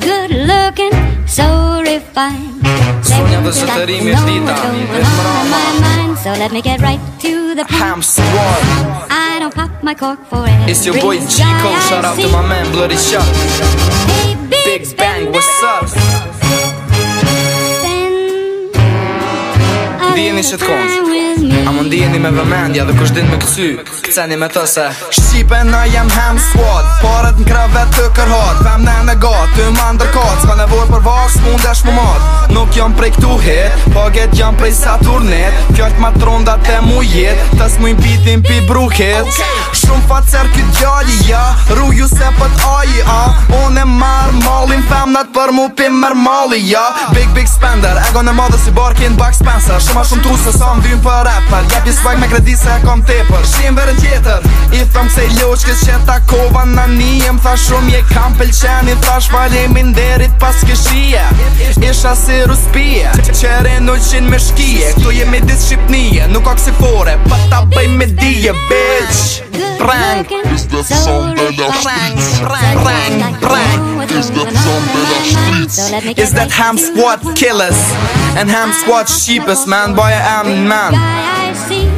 good looking, so refined. Sonia the So let me get right to the point. I don't pop my cork for it. It's your boy G Chico. Shout out to my man Bloody Shot. Big Bang, what's up? dini që t'kond A më ndini me vëmendja dhe kush din me kësy Këceni me thëse Shqipe në jem hem squad Paret në krevet të kërhat Fem në në gat, të më ndërkat Ska nevoj për vaks, mund esh më Nuk jam prej këtu hit Po get jam prej sa turnit Kjo është ma tronda të mu jet Tas mu im pitim pi bruhit Shumë facer këtë gjalli ja Ruju se pët aji a Unë e marë malin femnat për mu pi mërë mali ja Big big spender Ego në madhe si barkin bak spencer Shumë a shumë tu se sa më vyn për rap Gjepi swag me kredi se kom tepër Shimë verën tjetër thëm se loqkës që ta kova në njëm Tha shumë je kam pëlqeni Tha shvalimin derit pas këshia Isha si ruspia Qere në qinë me shkije Këto jemi disë Shqipnije Nuk ka kësi fore Pa ta bëj me dije, bitch Prang Is the song that I've Prang, prang, prang, prang Is that song that I've Is that ham squad killers And ham squad sheepers, man Boy, I am man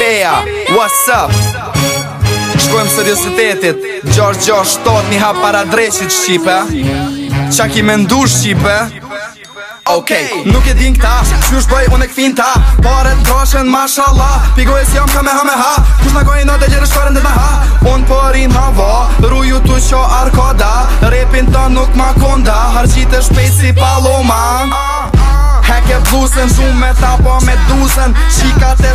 Beja, what's up? Shkojmë seriositetit Gjosh, gjosh, tot një hap para dreqit Shqipe Qa ki me ndu Shqipe Okay. Nuk e din këta, që është bëj unë e këfin ta Pare të droshen, mashallah Pigojës jam ka me ha me ha gojë në gojnë atë e gjerë shkaren dhe të ha Unë përin po ha va, rruju të qo arkoda Repin të nuk ma konda Harqit e shpejt si paloma nusën Zun me ta po me dusën Shika të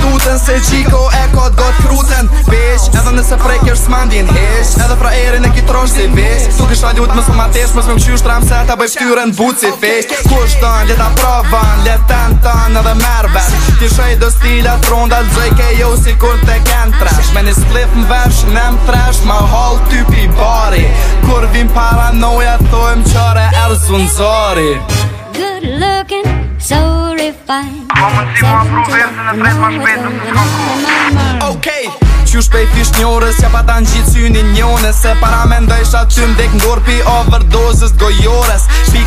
tutën Se gjiko e ko të gotë krutën Besh, edhe nëse prej kërë s'mandin Hesh, edhe fra erin e ki tronsh si besh Tu kësht radiut më s'ma tesh Më s'me më se ta bëj ftyrën buci si fesh Kusht tën, let a provën, let ten tën edhe mervën Ti shaj dë stila tronda të ke jo si kur te ken trash Me një sklif më vesh, në më thresh, ma hall typi bari Kur vim paranoja, thujem qare erë zunzari Good looking be fine Ok Që shpejt ish një orës, që pa ta në gjithë syni njënës Se para me ndëjshat qëmë dek në gorpi Overdozës gojores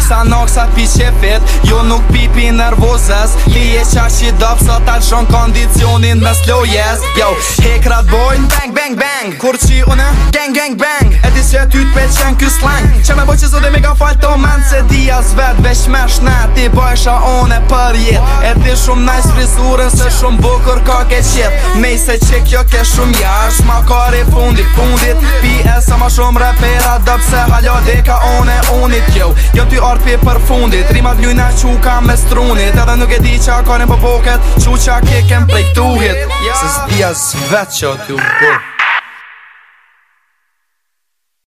sa noksa pi qefet Jo nuk pipi nervozës Li e qashi dop sa tal shon kondicionin me slow yes Yo, hekrat bojn Bang, bang, bang Kur qi une? Gang, gang, bang E dis që ty t'pe qen kjo slang Qe me boj që zote me ka fal të Se di as vet veç me shnet Ti bojsha une për jet E ti shumë nice frizurën Se shumë bukur ka ke Ne Me se që kjo ke shumë jash Ma kare fundit, fundit Pi e sa ma shumë repera Dop se halja deka une, unit Yo, jo ty arë mërë t'pi për fundit Rimat njujna që ka me strunit Edhe nuk e di që akonim për po poket Që që a prej këtuhit Se s'dia s'vet që t'ju bërë